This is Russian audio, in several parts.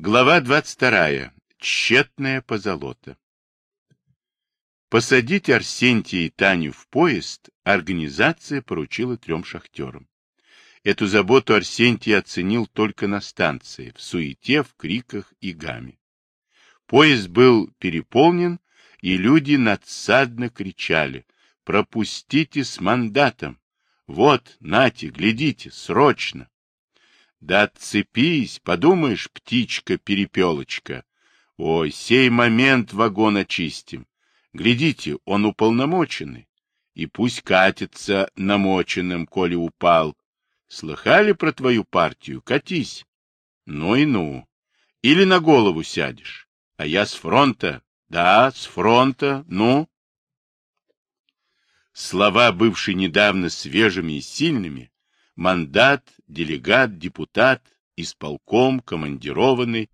Глава 22. Тщетная позолота. Посадить Арсентия и Таню в поезд организация поручила трем шахтерам. Эту заботу Арсентий оценил только на станции, в суете, в криках и гаме. Поезд был переполнен, и люди надсадно кричали «Пропустите с мандатом! Вот, нате, глядите, срочно!» Да отцепись, подумаешь, птичка-перепелочка. Ой, сей момент вагон очистим. Глядите, он уполномоченный. И пусть катится намоченным, коли упал. Слыхали про твою партию? Катись. Ну и ну. Или на голову сядешь. А я с фронта. Да, с фронта. Ну. Слова, бывшие недавно свежими и сильными, мандат, делегат, депутат, исполком, командированный,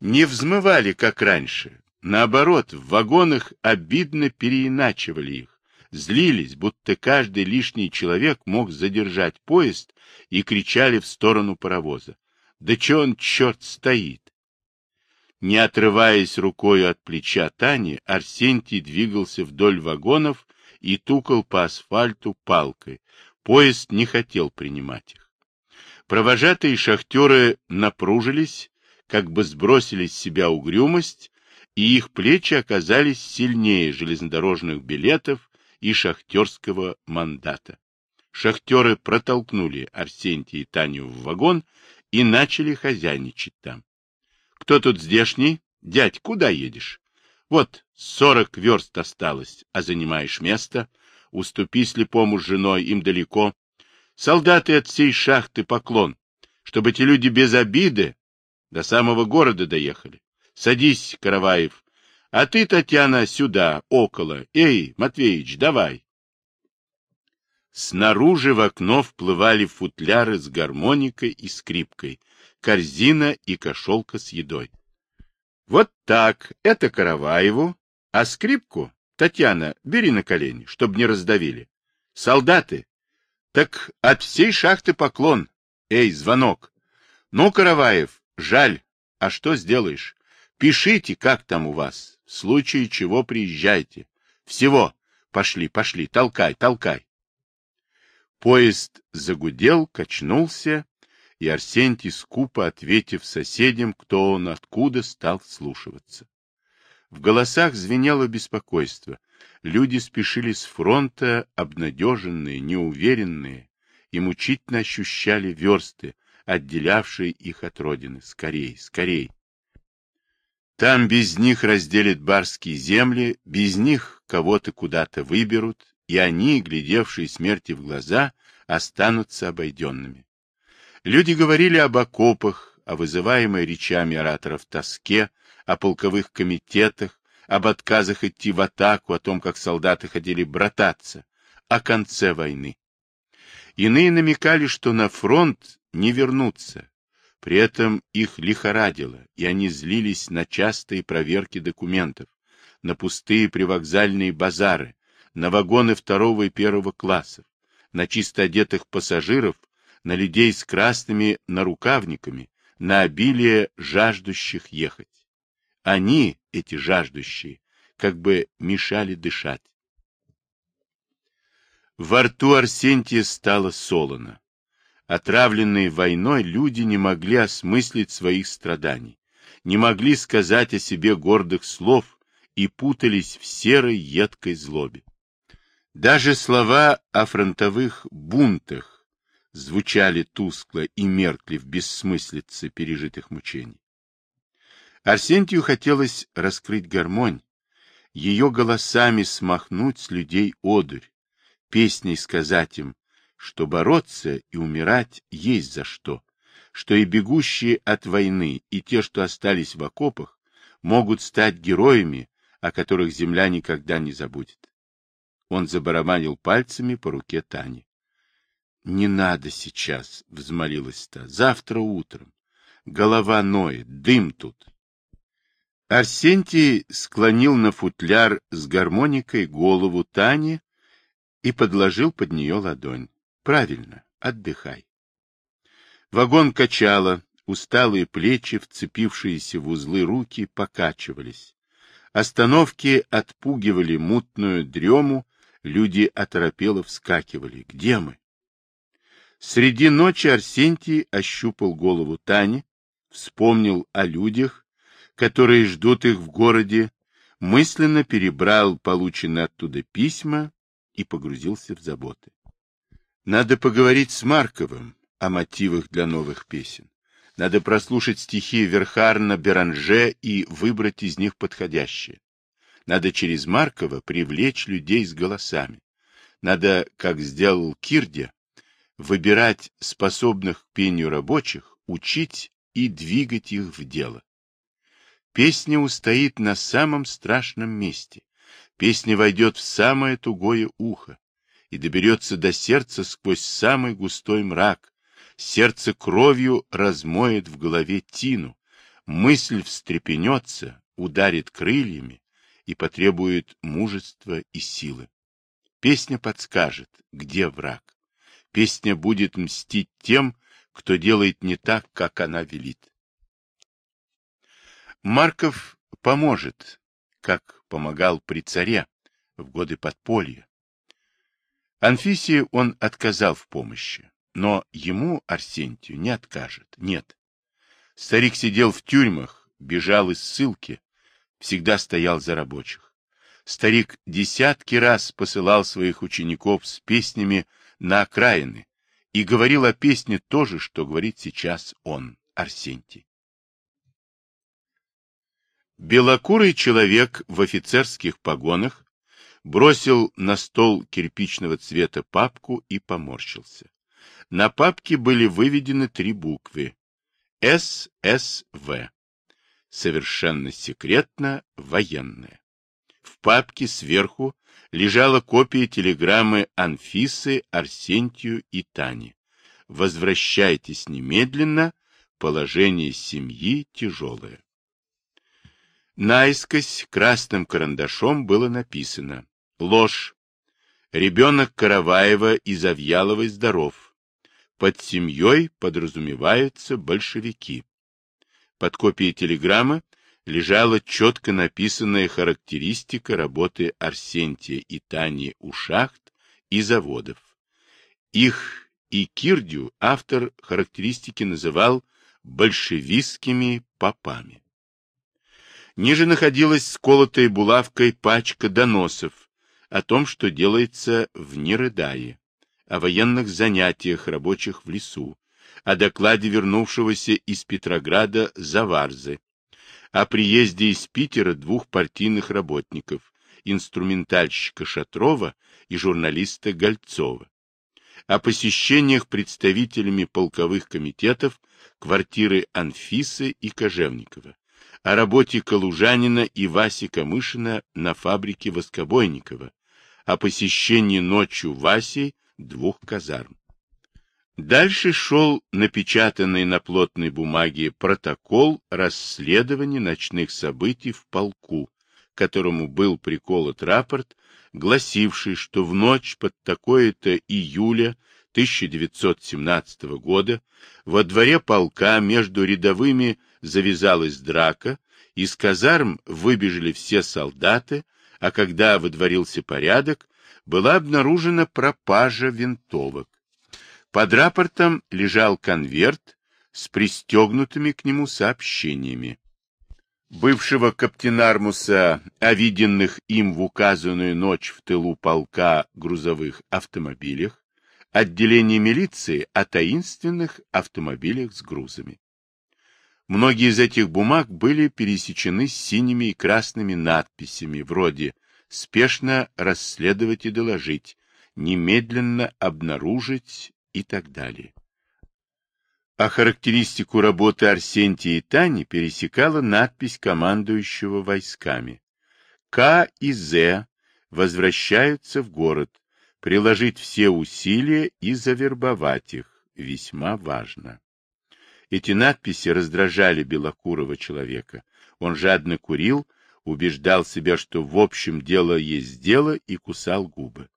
не взмывали, как раньше. Наоборот, в вагонах обидно переиначивали их, злились, будто каждый лишний человек мог задержать поезд и кричали в сторону паровоза. Да че он, черт, стоит? Не отрываясь рукой от плеча Тани, Арсентий двигался вдоль вагонов и тукал по асфальту палкой, Поезд не хотел принимать их. Провожатые шахтеры напружились, как бы сбросили с себя угрюмость, и их плечи оказались сильнее железнодорожных билетов и шахтерского мандата. Шахтеры протолкнули Арсентия и Таню в вагон и начали хозяйничать там. — Кто тут здешний? Дядь, куда едешь? Вот сорок верст осталось, а занимаешь место уступи слепому с женой, им далеко. Солдаты от всей шахты поклон, чтобы эти люди без обиды до самого города доехали. Садись, Караваев. А ты, Татьяна, сюда, около. Эй, Матвеич, давай. Снаружи в окно вплывали футляры с гармоникой и скрипкой, корзина и кошелка с едой. Вот так, это Караваеву, а скрипку Татьяна, бери на колени, чтобы не раздавили. Солдаты. Так от всей шахты поклон. Эй, звонок. Ну, Караваев, жаль. А что сделаешь? Пишите, как там у вас. В случае чего приезжайте. Всего. Пошли, пошли, толкай, толкай. Поезд загудел, качнулся, и Арсентий, скупо ответив соседям, кто он откуда, стал слушаться. В голосах звенело беспокойство. Люди спешили с фронта, обнадеженные, неуверенные, и мучительно ощущали версты, отделявшие их от родины. Скорей, скорей! Там без них разделят барские земли, без них кого-то куда-то выберут, и они, глядевшие смерти в глаза, останутся обойденными. Люди говорили об окопах, о вызываемой речами ораторов тоске, о полковых комитетах, об отказах идти в атаку, о том, как солдаты ходили брататься, о конце войны. Иные намекали, что на фронт не вернутся. При этом их лихорадило, и они злились на частые проверки документов, на пустые привокзальные базары, на вагоны второго и первого классов, на чисто одетых пассажиров, на людей с красными нарукавниками, на обилие жаждущих ехать. Они, эти жаждущие, как бы мешали дышать. Во рту Арсентия стало солоно. Отравленные войной люди не могли осмыслить своих страданий, не могли сказать о себе гордых слов и путались в серой едкой злобе. Даже слова о фронтовых бунтах звучали тускло и меркли в бессмыслице пережитых мучений. Арсентию хотелось раскрыть гармонь, ее голосами смахнуть с людей одурь, песней сказать им, что бороться и умирать есть за что, что и бегущие от войны, и те, что остались в окопах, могут стать героями, о которых земля никогда не забудет. Он забарабанил пальцами по руке Тани. — Не надо сейчас, — взмолилась та, — завтра утром. Голова ноет, дым тут. Арсентий склонил на футляр с гармоникой голову Тани и подложил под нее ладонь. Правильно, отдыхай. Вагон качало, усталые плечи, вцепившиеся в узлы руки, покачивались. Остановки отпугивали мутную дрему, люди оторопело вскакивали. Где мы? Среди ночи Арсентий ощупал голову Тани, вспомнил о людях, которые ждут их в городе, мысленно перебрал полученные оттуда письма и погрузился в заботы. Надо поговорить с Марковым о мотивах для новых песен. Надо прослушать стихи Верхарна, Беранже и выбрать из них подходящие. Надо через Маркова привлечь людей с голосами. Надо, как сделал Кирдя, выбирать способных к пению рабочих, учить и двигать их в дело. Песня устоит на самом страшном месте. Песня войдет в самое тугое ухо и доберется до сердца сквозь самый густой мрак. Сердце кровью размоет в голове тину, мысль встрепенется, ударит крыльями и потребует мужества и силы. Песня подскажет, где враг. Песня будет мстить тем, кто делает не так, как она велит. Марков поможет, как помогал при царе в годы подполья. Анфисии он отказал в помощи, но ему, Арсентию, не откажет, нет. Старик сидел в тюрьмах, бежал из ссылки, всегда стоял за рабочих. Старик десятки раз посылал своих учеников с песнями на окраины и говорил о песне то же, что говорит сейчас он, Арсентий. Белокурый человек в офицерских погонах бросил на стол кирпичного цвета папку и поморщился. На папке были выведены три буквы ССВ. Совершенно секретно военная. Папке сверху лежала копия телеграммы Анфисы, Арсентию и Тани. Возвращайтесь немедленно, положение семьи тяжелое. Наискось красным карандашом было написано «Ложь. Ребенок Караваева и Завьяловой здоров. Под семьей подразумеваются большевики». Под копией телеграммы лежала четко написанная характеристика работы Арсентия и Тани у шахт и заводов. Их и Кирдю автор характеристики называл большевистскими попами. Ниже находилась сколотая булавкой пачка доносов о том, что делается в Нерыдае, о военных занятиях рабочих в лесу, о докладе вернувшегося из Петрограда Заварзы, о приезде из Питера двух партийных работников, инструментальщика Шатрова и журналиста Гольцова, о посещениях представителями полковых комитетов квартиры Анфисы и Кожевникова, о работе Калужанина и Васи Камышина на фабрике Воскобойникова, о посещении ночью Васи двух казарм. Дальше шел напечатанный на плотной бумаге протокол расследования ночных событий в полку, которому был приколот рапорт, гласивший, что в ночь под такое-то июля 1917 года во дворе полка между рядовыми завязалась драка, из казарм выбежали все солдаты, а когда выдворился порядок, была обнаружена пропажа винтовок. Под рапортом лежал конверт с пристегнутыми к нему сообщениями. Бывшего каптенармуса виденных им в указанную ночь в тылу полка грузовых автомобилях, отделение милиции о таинственных автомобилях с грузами. Многие из этих бумаг были пересечены синими и красными надписями вроде «Спешно расследовать и доложить», «Немедленно обнаружить» и так далее. А характеристику работы Арсентия и Тани пересекала надпись командующего войсками. К и З возвращаются в город, приложить все усилия и завербовать их, весьма важно. Эти надписи раздражали белокурого человека. Он жадно курил, убеждал себя, что в общем дело есть дело, и кусал губы.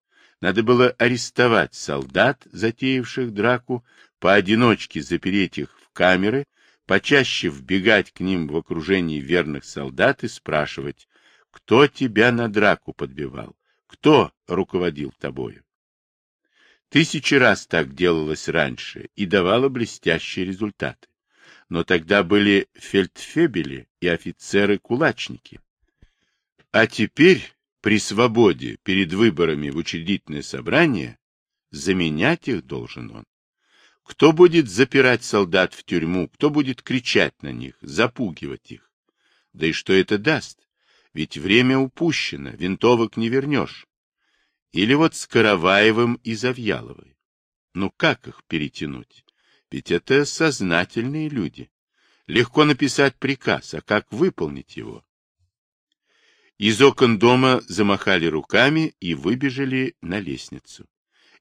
Надо было арестовать солдат, затеявших драку, поодиночке запереть их в камеры, почаще вбегать к ним в окружении верных солдат и спрашивать, кто тебя на драку подбивал, кто руководил тобою. Тысячи раз так делалось раньше и давало блестящие результаты. Но тогда были фельдфебели и офицеры-кулачники. А теперь, при свободе, перед выборами в учредительное собрание, заменять их должен он. Кто будет запирать солдат в тюрьму, кто будет кричать на них, запугивать их? Да и что это даст? Ведь время упущено, винтовок не вернешь. Или вот с Караваевым и Завьяловой. Ну как их перетянуть? Ведь это сознательные люди. Легко написать приказ, а как выполнить его? Из окон дома замахали руками и выбежали на лестницу.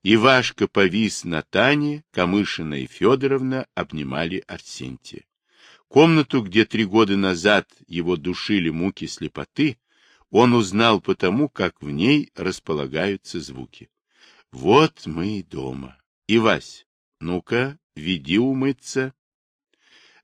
Ивашка повис на Тане, Камышина и Федоровна обнимали Арсентия. Комнату, где три года назад его душили муки слепоты, он узнал потому, как в ней располагаются звуки. Вот мы и дома. Ивась, ну-ка, веди умыться.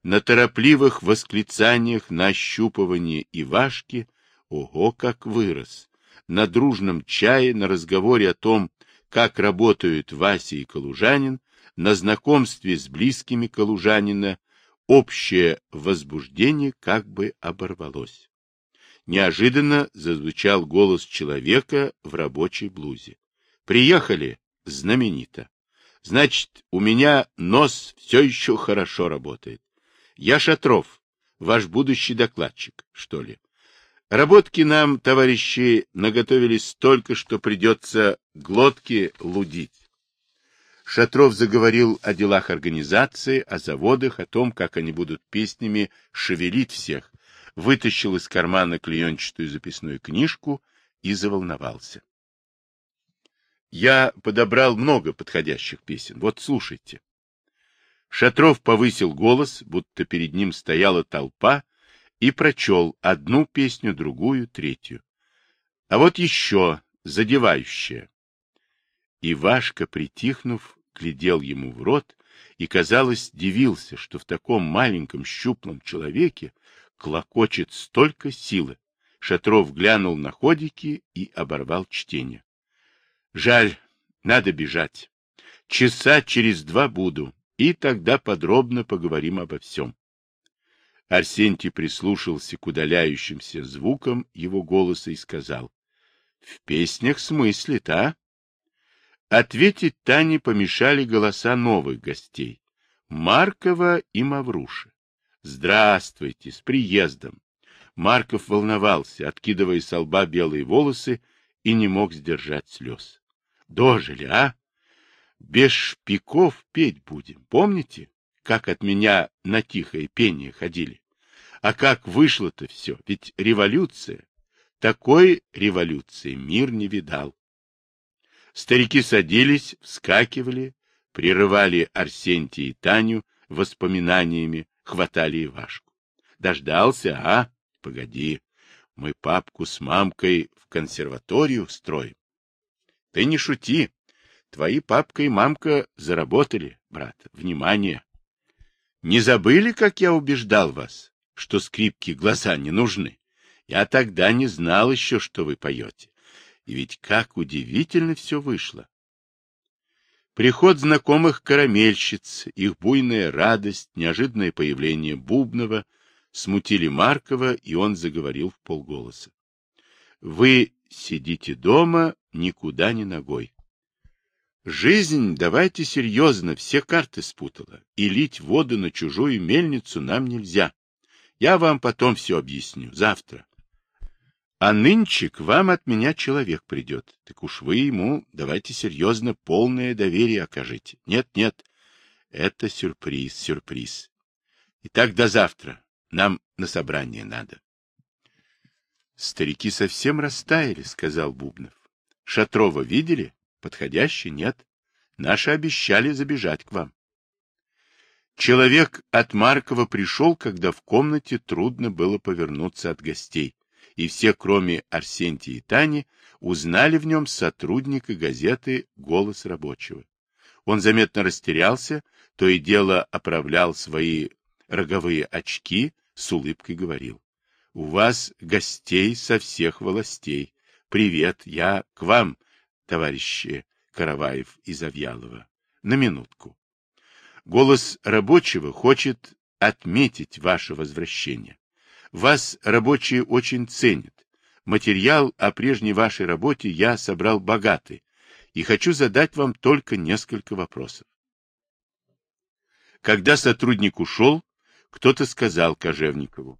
На торопливых восклицаниях, на ощупывании Ивашки, ого, как вырос. На дружном чае, на разговоре о том, как работают Вася и Калужанин, на знакомстве с близкими Калужанина, общее возбуждение как бы оборвалось. Неожиданно зазвучал голос человека в рабочей блузе. «Приехали! Знаменито! Значит, у меня нос все еще хорошо работает. Я Шатров, ваш будущий докладчик, что ли. Работки нам, товарищи, наготовили столько, что придется глотки лудить. Шатров заговорил о делах организации, о заводах, о том, как они будут песнями шевелить всех, вытащил из кармана клеенчатую записную книжку и заволновался. Я подобрал много подходящих песен. Вот слушайте. Шатров повысил голос, будто перед ним стояла толпа, и прочел одну песню, другую, третью. А вот еще задевающая. Ивашка, притихнув, глядел ему в рот и, казалось, дивился, что в таком маленьком щуплом человеке клокочет столько силы. Шатров глянул на ходики и оборвал чтение. Жаль, надо бежать. Часа через два буду, и тогда подробно поговорим обо всем. Арсентий прислушался к удаляющимся звукам его голоса и сказал. — В песнях смыслит, а? Ответить Тане помешали голоса новых гостей — Маркова и Мавруши. Здравствуйте, с приездом. Марков волновался, откидывая со лба белые волосы, и не мог сдержать слез. Дожили, а? Без шпиков петь будем, помните? Как от меня на тихое пение ходили? А как вышло-то все? Ведь революция. Такой революции мир не видал. Старики садились, вскакивали, прерывали Арсентия и Таню воспоминаниями, хватали Ивашку. Дождался, а? Погоди, мы папку с мамкой в консерваторию строим. Ты не шути. Твои папка и мамка заработали, брат. Внимание. Не забыли, как я убеждал вас, что скрипки глаза не нужны? Я тогда не знал еще, что вы поете. И ведь как удивительно все вышло. Приход знакомых карамельщиц, их буйная радость, неожиданное появление Бубнова смутили Маркова, и он заговорил в полголоса. Вы сидите дома, никуда не ногой. Жизнь давайте серьезно, все карты спутала, и лить воду на чужую мельницу нам нельзя. Я вам потом все объясню, завтра. А нынче к вам от меня человек придет. Так уж вы ему давайте серьезно полное доверие окажите. Нет, нет, это сюрприз, сюрприз. Итак, до завтра. Нам на собрание надо. Старики совсем растаяли, сказал Бубнов. Шатрова видели? Подходящий? Нет. Наши обещали забежать к вам. Человек от Маркова пришел, когда в комнате трудно было повернуться от гостей и все, кроме Арсентия и Тани, узнали в нем сотрудника газеты «Голос рабочего». Он заметно растерялся, то и дело оправлял свои роговые очки, с улыбкой говорил. — У вас гостей со всех властей. Привет, я к вам, товарищи Караваев и Завьялова. На минутку. Голос рабочего хочет отметить ваше возвращение. Вас рабочие очень ценят. Материал о прежней вашей работе я собрал богатый, и хочу задать вам только несколько вопросов. Когда сотрудник ушел, кто-то сказал Кожевникову,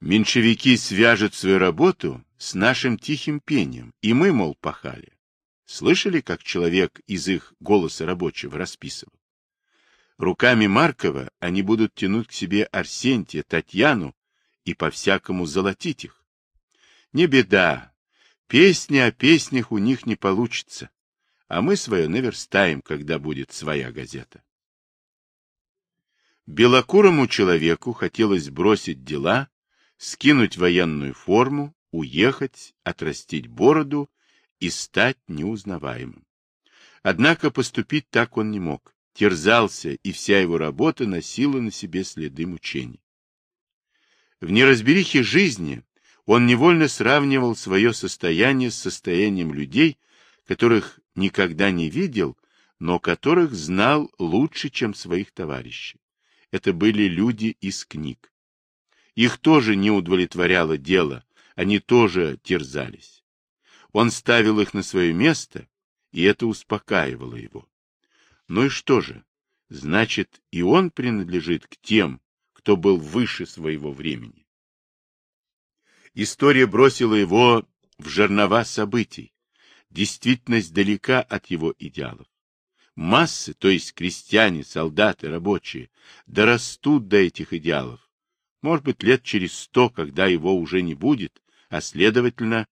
«Меньшевики свяжут свою работу с нашим тихим пением, и мы, мол, пахали». Слышали, как человек из их голоса рабочего расписывал? Руками Маркова они будут тянуть к себе Арсентия, Татьяну и по-всякому золотить их. Не беда, песни о песнях у них не получится, а мы свое наверстаем, когда будет своя газета. Белокурому человеку хотелось бросить дела, скинуть военную форму, уехать, отрастить бороду и стать неузнаваемым. Однако поступить так он не мог терзался, и вся его работа носила на себе следы мучений. В неразберихе жизни он невольно сравнивал свое состояние с состоянием людей, которых никогда не видел, но которых знал лучше, чем своих товарищей. Это были люди из книг. Их тоже не удовлетворяло дело, они тоже терзались. Он ставил их на свое место, и это успокаивало его. Ну и что же? Значит, и он принадлежит к тем, кто был выше своего времени. История бросила его в жернова событий. Действительность далека от его идеалов. Массы, то есть крестьяне, солдаты, рабочие, дорастут до этих идеалов. Может быть, лет через сто, когда его уже не будет, а следовательно,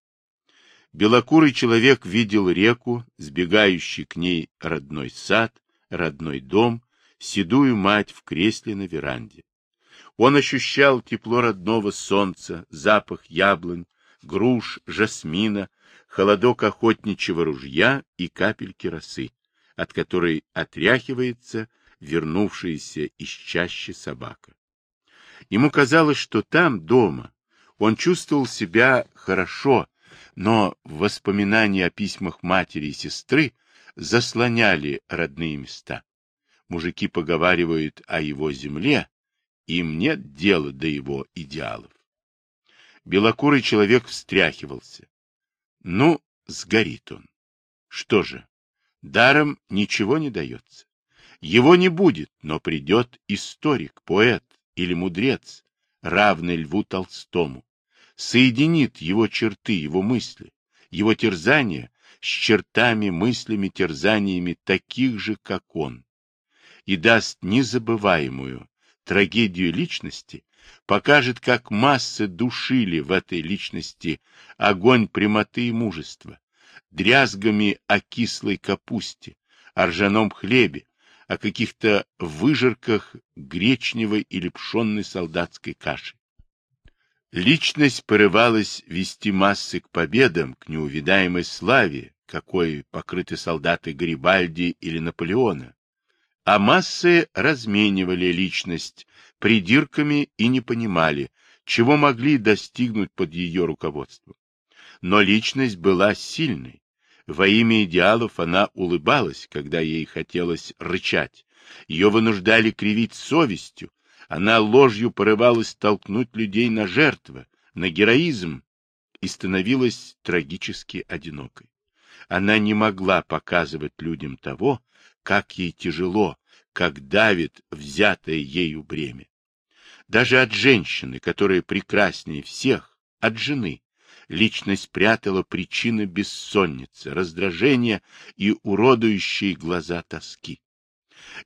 белокурый человек видел реку, сбегающий к ней родной сад, родной дом, седую мать в кресле на веранде. Он ощущал тепло родного солнца, запах яблонь, груш, жасмина, холодок охотничьего ружья и капельки росы, от которой отряхивается вернувшаяся из чащи собака. Ему казалось, что там, дома, он чувствовал себя хорошо, но воспоминания о письмах матери и сестры заслоняли родные места. Мужики поговаривают о его земле, им нет дела до его идеалов. Белокурый человек встряхивался. Ну, сгорит он. Что же, даром ничего не дается. Его не будет, но придет историк, поэт или мудрец, равный Льву Толстому, соединит его черты, его мысли, его терзания с чертами, мыслями, терзаниями таких же, как он, и даст незабываемую трагедию личности, покажет, как массы душили в этой личности огонь прямоты и мужества, дрязгами о кислой капусте, о ржаном хлебе, о каких-то выжирках гречневой или пшенной солдатской каши. Личность порывалась вести массы к победам, к неувидаемой славе, какой покрыты солдаты Гарибальди или Наполеона. А массы разменивали личность придирками и не понимали, чего могли достигнуть под ее руководством. Но личность была сильной. Во имя идеалов она улыбалась, когда ей хотелось рычать. Ее вынуждали кривить совестью. Она ложью порывалась толкнуть людей на жертвы, на героизм и становилась трагически одинокой. Она не могла показывать людям того, как ей тяжело, как давит взятое ею бремя. Даже от женщины, которая прекраснее всех, от жены, личность прятала причины бессонницы, раздражения и уродующие глаза тоски.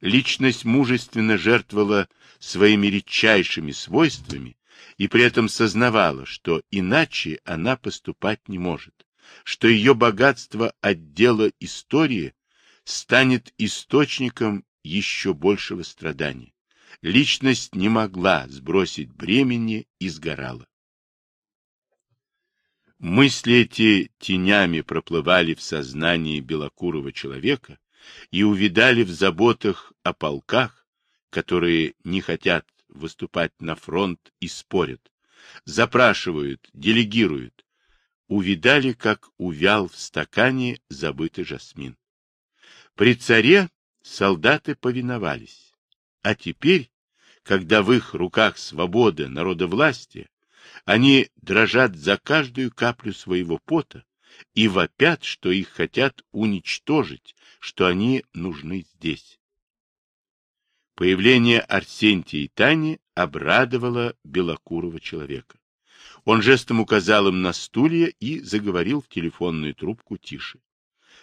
Личность мужественно жертвовала своими редчайшими свойствами и при этом сознавала, что иначе она поступать не может что ее богатство отдела истории станет источником еще большего страдания. Личность не могла сбросить бремени и сгорала. Мысли эти тенями проплывали в сознании белокурого человека и увидали в заботах о полках, которые не хотят выступать на фронт и спорят, запрашивают, делегируют, увидали, как увял в стакане забытый жасмин. При царе солдаты повиновались, а теперь, когда в их руках свобода народовластия, они дрожат за каждую каплю своего пота и вопят, что их хотят уничтожить, что они нужны здесь. Появление Арсентия и Тани обрадовало белокурого человека. Он жестом указал им на стулья и заговорил в телефонную трубку тише.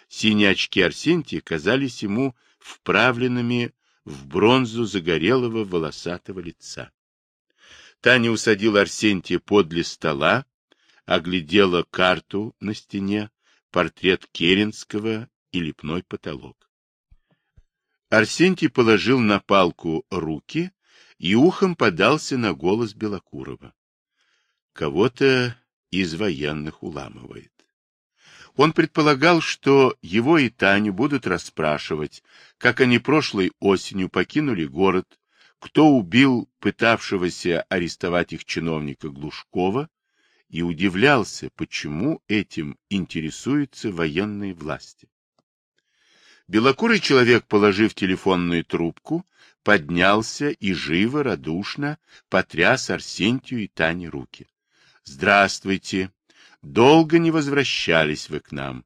Синие очки Арсентия казались ему вправленными в бронзу загорелого волосатого лица. Таня усадила Арсентия подле стола, оглядела карту на стене, портрет Керенского и лепной потолок. Арсентий положил на палку руки и ухом подался на голос Белокурова. Кого-то из военных уламывает. Он предполагал, что его и Таню будут расспрашивать, как они прошлой осенью покинули город, кто убил пытавшегося арестовать их чиновника Глушкова, и удивлялся, почему этим интересуются военные власти. Белокурый человек, положив телефонную трубку, поднялся и живо, радушно потряс Арсентию и Тане руки. — Здравствуйте. Долго не возвращались вы к нам.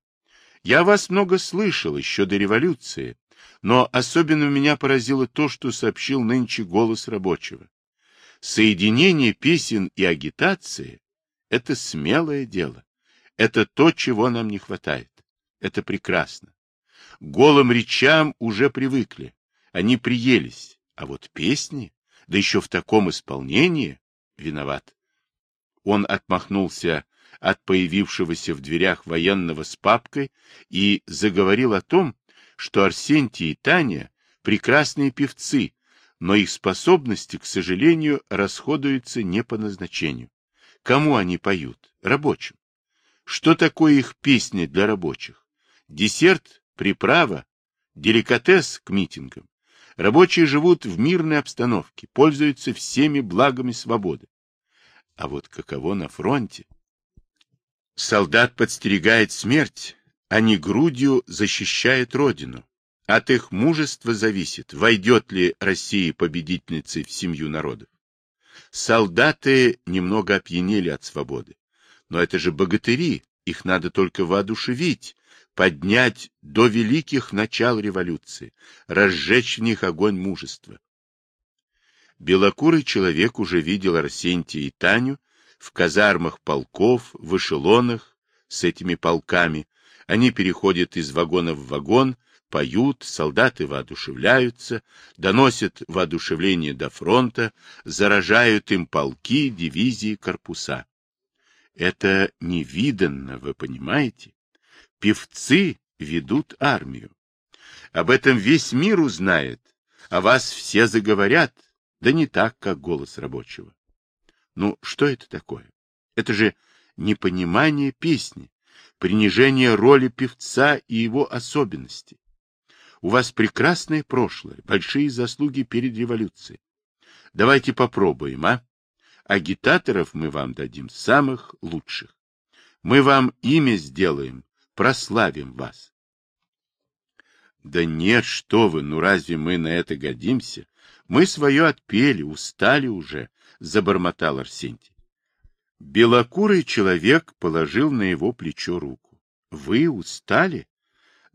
Я вас много слышал еще до революции, но особенно меня поразило то, что сообщил нынче голос рабочего. Соединение песен и агитации — это смелое дело. Это то, чего нам не хватает. Это прекрасно. Голым речам уже привыкли. Они приелись. А вот песни, да еще в таком исполнении, виноват. Он отмахнулся от появившегося в дверях военного с папкой и заговорил о том, что Арсентий и Таня прекрасные певцы, но их способности, к сожалению, расходуются не по назначению. Кому они поют? Рабочим. Что такое их песни для рабочих? Десерт, приправа, деликатес к митингам. Рабочие живут в мирной обстановке, пользуются всеми благами свободы. А вот каково на фронте? Солдат подстерегает смерть, они грудью защищают Родину. От их мужества зависит, войдет ли Россия победительницей в семью народов. Солдаты немного опьянели от свободы. Но это же богатыри, их надо только воодушевить, поднять до великих начал революции, разжечь в них огонь мужества. Белокурый человек уже видел Арсентия и Таню в казармах полков, в эшелонах с этими полками, они переходят из вагона в вагон, поют, солдаты воодушевляются, доносят воодушевление до фронта, заражают им полки, дивизии, корпуса. Это невиданно, вы понимаете? Певцы ведут армию. Об этом весь мир узнает, а вас все заговорят, да не так, как голос рабочего. Ну, что это такое? Это же непонимание песни, принижение роли певца и его особенностей. У вас прекрасное прошлое, большие заслуги перед революцией. Давайте попробуем, а? Агитаторов мы вам дадим самых лучших. Мы вам имя сделаем, прославим вас. Да нет, что вы, ну разве мы на это годимся? Мы свое отпели, устали уже, — забормотал Арсентий. Белокурый человек положил на его плечо руку. — Вы устали?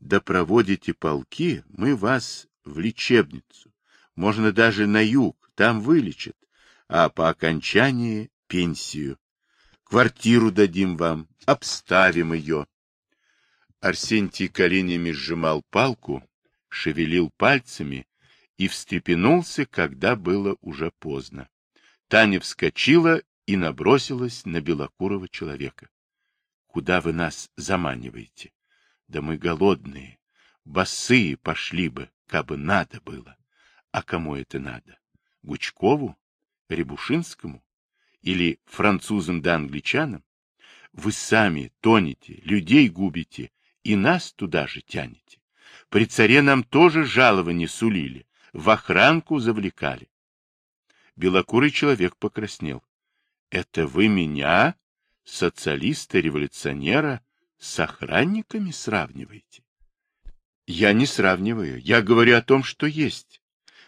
Да проводите полки, мы вас в лечебницу. Можно даже на юг, там вылечат. А по окончании пенсию. Квартиру дадим вам, обставим ее. Арсентий коленями сжимал палку, шевелил пальцами и встрепенулся, когда было уже поздно. Таня вскочила и набросилась на белокурого человека. — Куда вы нас заманиваете? Да мы голодные, босые пошли бы, кабы надо было. А кому это надо? Гучкову? Рябушинскому? Или французам да англичанам? Вы сами тонете, людей губите и нас туда же тянете. При царе нам тоже жалование сулили, в охранку завлекали. Белокурый человек покраснел. — Это вы меня, социалиста-революционера, с охранниками сравниваете? — Я не сравниваю. Я говорю о том, что есть.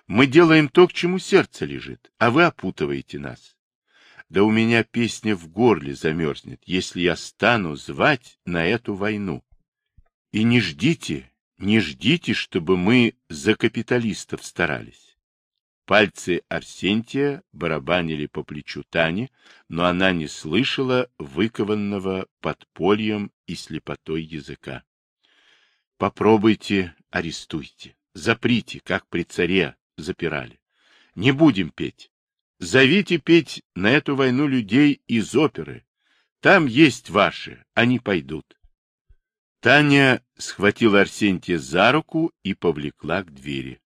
Мы делаем то, к чему сердце лежит, а вы опутываете нас. Да у меня песня в горле замерзнет, если я стану звать на эту войну. И не ждите, не ждите, чтобы мы за капиталистов старались. Пальцы Арсентия барабанили по плечу Тани, но она не слышала выкованного подпольем и слепотой языка. Попробуйте, арестуйте, заприте, как при царе запирали. Не будем петь. Зовите петь на эту войну людей из оперы. Там есть ваши, они пойдут. Таня схватила Арсентия за руку и повлекла к двери. —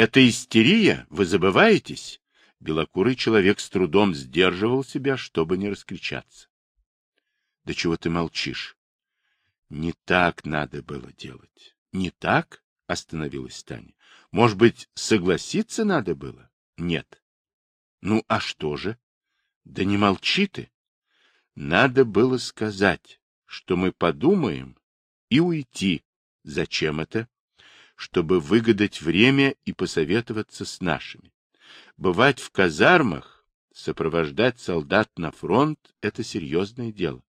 Это истерия? Вы забываетесь? Белокурый человек с трудом сдерживал себя, чтобы не раскричаться. — Да чего ты молчишь? — Не так надо было делать. — Не так? — остановилась Таня. — Может быть, согласиться надо было? — Нет. — Ну, а что же? — Да не молчи ты. Надо было сказать, что мы подумаем и уйти. Зачем это? Чтобы выгадать время и посоветоваться с нашими. Бывать в казармах, сопровождать солдат на фронт — это серьезное дело.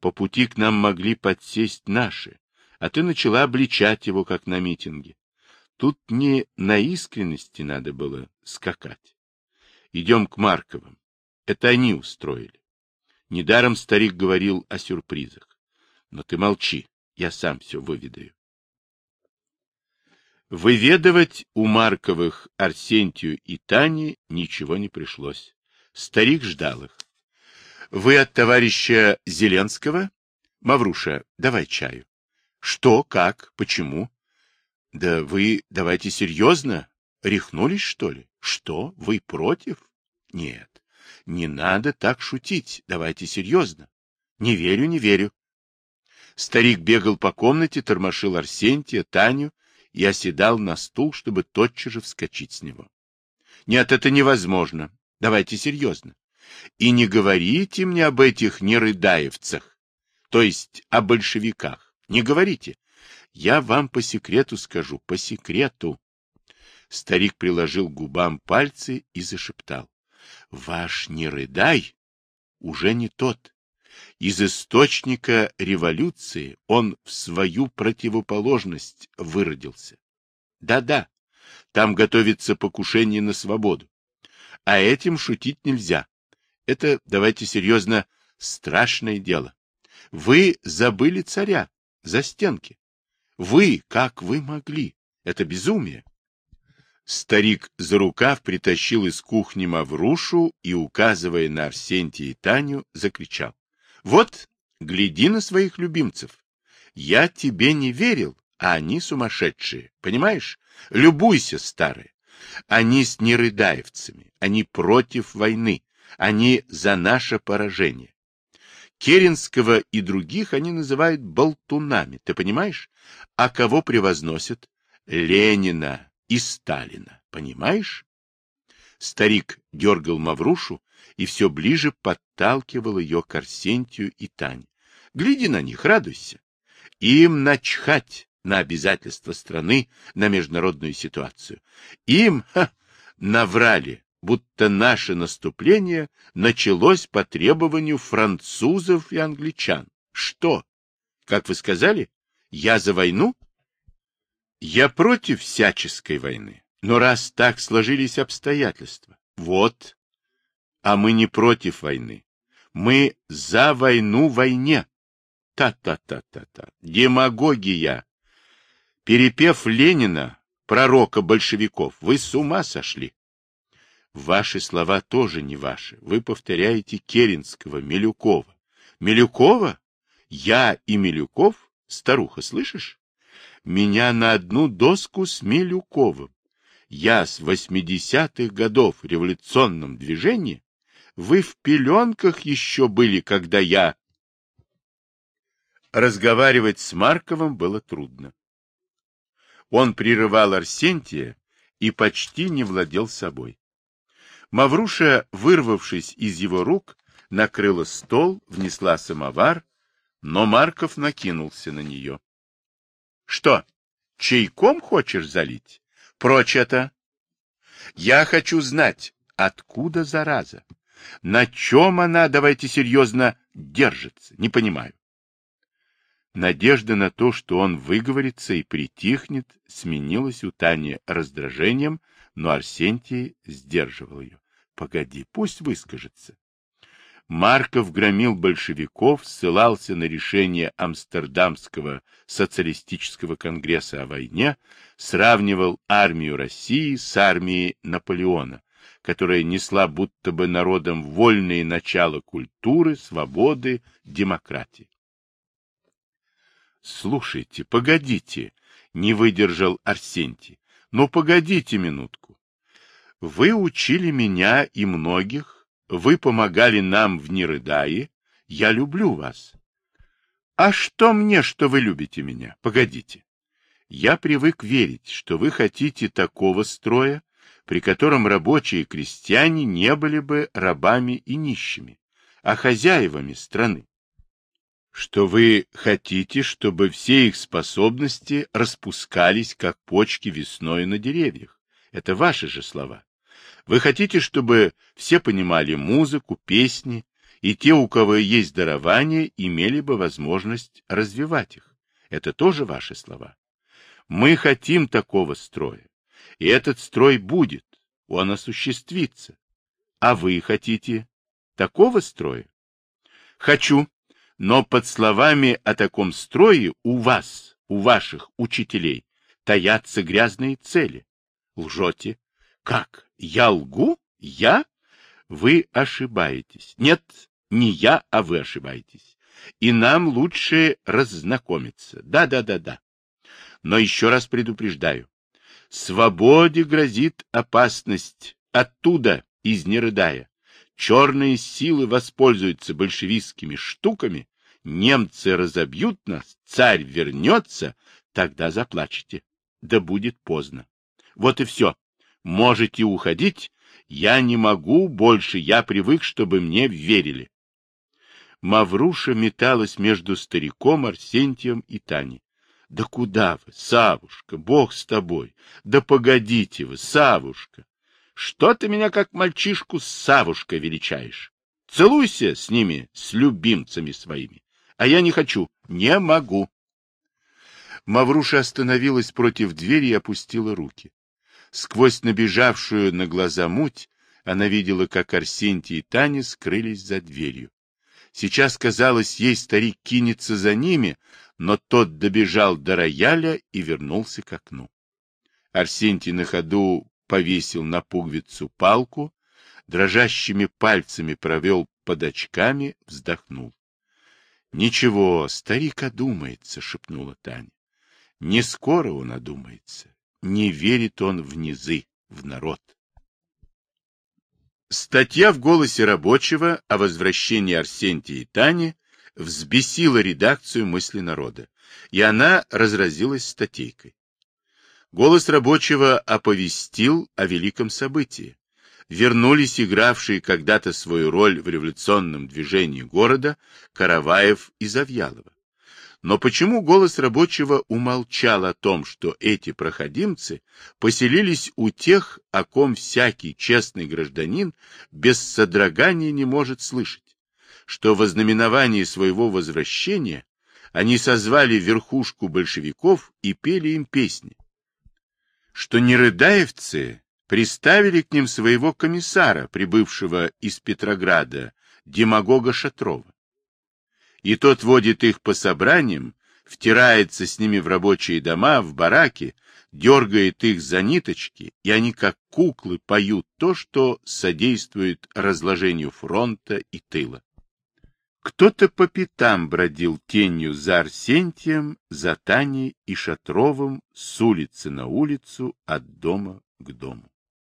По пути к нам могли подсесть наши, а ты начала обличать его, как на митинге. Тут не на искренности надо было скакать. Идем к Марковым. Это они устроили. Недаром старик говорил о сюрпризах. Но ты молчи. Я сам все выведаю. Выведывать у Марковых Арсентию и Тане ничего не пришлось. Старик ждал их. — Вы от товарища Зеленского? Мавруша, давай чаю. — Что, как, почему? — Да вы давайте серьезно. Рехнулись, что ли? Что, вы против? — Нет, не надо так шутить. Давайте серьезно. Не верю, не верю. Старик бегал по комнате, тормошил Арсентия, Таню и оседал на стул, чтобы тотчас же вскочить с него. Нет, это невозможно. Давайте серьезно. И не говорите мне об этих нерыдаевцах, то есть о большевиках. Не говорите. Я вам по секрету скажу, по секрету. Старик приложил губам пальцы и зашептал. Ваш нерыдай уже не тот. Из источника революции он в свою противоположность выродился. Да-да, там готовится покушение на свободу. А этим шутить нельзя. Это, давайте серьезно, страшное дело. Вы забыли царя за стенки. Вы, как вы могли? Это безумие. Старик за рукав притащил из кухни Маврушу и, указывая на Арсентия и Таню, закричал. Вот, гляди на своих любимцев. Я тебе не верил, а они сумасшедшие, понимаешь? Любуйся, старые. Они с нерыдаевцами, они против войны, они за наше поражение. Керенского и других они называют болтунами, ты понимаешь? А кого превозносят? Ленина и Сталина, понимаешь? Старик дергал Маврушу, и все ближе подталкивал ее к Арсентию и Тане. Гляди на них, радуйся. Им начхать на обязательства страны, на международную ситуацию. Им ха, наврали, будто наше наступление началось по требованию французов и англичан. Что? Как вы сказали? Я за войну? Я против всяческой войны. Но раз так сложились обстоятельства, вот а мы не против войны. Мы за войну войне. Та-та-та-та-та. Демагогия. Перепев Ленина, пророка большевиков, вы с ума сошли. Ваши слова тоже не ваши. Вы повторяете Керенского, Милюкова. Милюкова? Я и Милюков? Старуха, слышишь? Меня на одну доску с Милюковым. Я с восьмидесятых годов в революционном движении вы в пеленках еще были, когда я... Разговаривать с Марковым было трудно. Он прерывал Арсентия и почти не владел собой. Мавруша, вырвавшись из его рук, накрыла стол, внесла самовар, но Марков накинулся на нее. — Что, чайком хочешь залить? Прочь это! Я хочу знать, откуда зараза? На чем она, давайте серьезно, держится? Не понимаю. Надежда на то, что он выговорится и притихнет, сменилась у Тани раздражением, но Арсентий сдерживал ее. Погоди, пусть выскажется. Марков громил большевиков, ссылался на решение Амстердамского социалистического конгресса о войне, сравнивал армию России с армией Наполеона, которая несла будто бы народам вольные начала культуры, свободы, демократии. Слушайте, погодите, не выдержал Арсентий. Ну, погодите минутку. Вы учили меня и многих, вы помогали нам в Нерыдае, я люблю вас. А что мне, что вы любите меня? Погодите. Я привык верить, что вы хотите такого строя, при котором рабочие и крестьяне не были бы рабами и нищими, а хозяевами страны что вы хотите, чтобы все их способности распускались, как почки весной на деревьях. Это ваши же слова. Вы хотите, чтобы все понимали музыку, песни, и те, у кого есть дарование, имели бы возможность развивать их. Это тоже ваши слова. Мы хотим такого строя, и этот строй будет, он осуществится. А вы хотите такого строя? Хочу, но под словами о таком строе у вас, у ваших учителей, таятся грязные цели. Лжете. Как? Я лгу? Я? Вы ошибаетесь. Нет, не я, а вы ошибаетесь. И нам лучше раззнакомиться. Да-да-да-да. Но еще раз предупреждаю. Свободе грозит опасность оттуда, из Нерыдая черные силы воспользуются большевистскими штуками, немцы разобьют нас, царь вернется, тогда заплачете. Да будет поздно. Вот и все. Можете уходить. Я не могу больше, я привык, чтобы мне верили. Мавруша металась между стариком Арсентием и Таней. — Да куда вы, Савушка, бог с тобой! Да погодите вы, Савушка! Что ты меня как мальчишку с Савушкой величаешь? Целуйся с ними, с любимцами своими. А я не хочу, не могу. Мавруша остановилась против двери и опустила руки. Сквозь набежавшую на глаза муть она видела, как Арсентий и Таня скрылись за дверью. Сейчас, казалось, ей старик кинется за ними, но тот добежал до рояля и вернулся к окну. Арсентий на ходу повесил на пуговицу палку, дрожащими пальцами провел под очками, вздохнул. — Ничего, старик одумается, — шепнула Таня. — Не скоро он одумается. Не верит он в низы, в народ. Статья в «Голосе рабочего» о возвращении Арсентия и Тани взбесила редакцию «Мысли народа», и она разразилась статейкой. Голос рабочего оповестил о великом событии. Вернулись игравшие когда-то свою роль в революционном движении города Караваев и Завьялова. Но почему голос рабочего умолчал о том, что эти проходимцы поселились у тех, о ком всякий честный гражданин без содрогания не может слышать, что в ознаменовании своего возвращения они созвали верхушку большевиков и пели им песни, что нерыдаевцы приставили к ним своего комиссара, прибывшего из Петрограда, демагога Шатрова. И тот водит их по собраниям, втирается с ними в рабочие дома, в бараки, дергает их за ниточки, и они как куклы поют то, что содействует разложению фронта и тыла. Кто-то по пятам бродил тенью за Арсентием, за Таней и Шатровым с улицы на улицу, от дома к дому.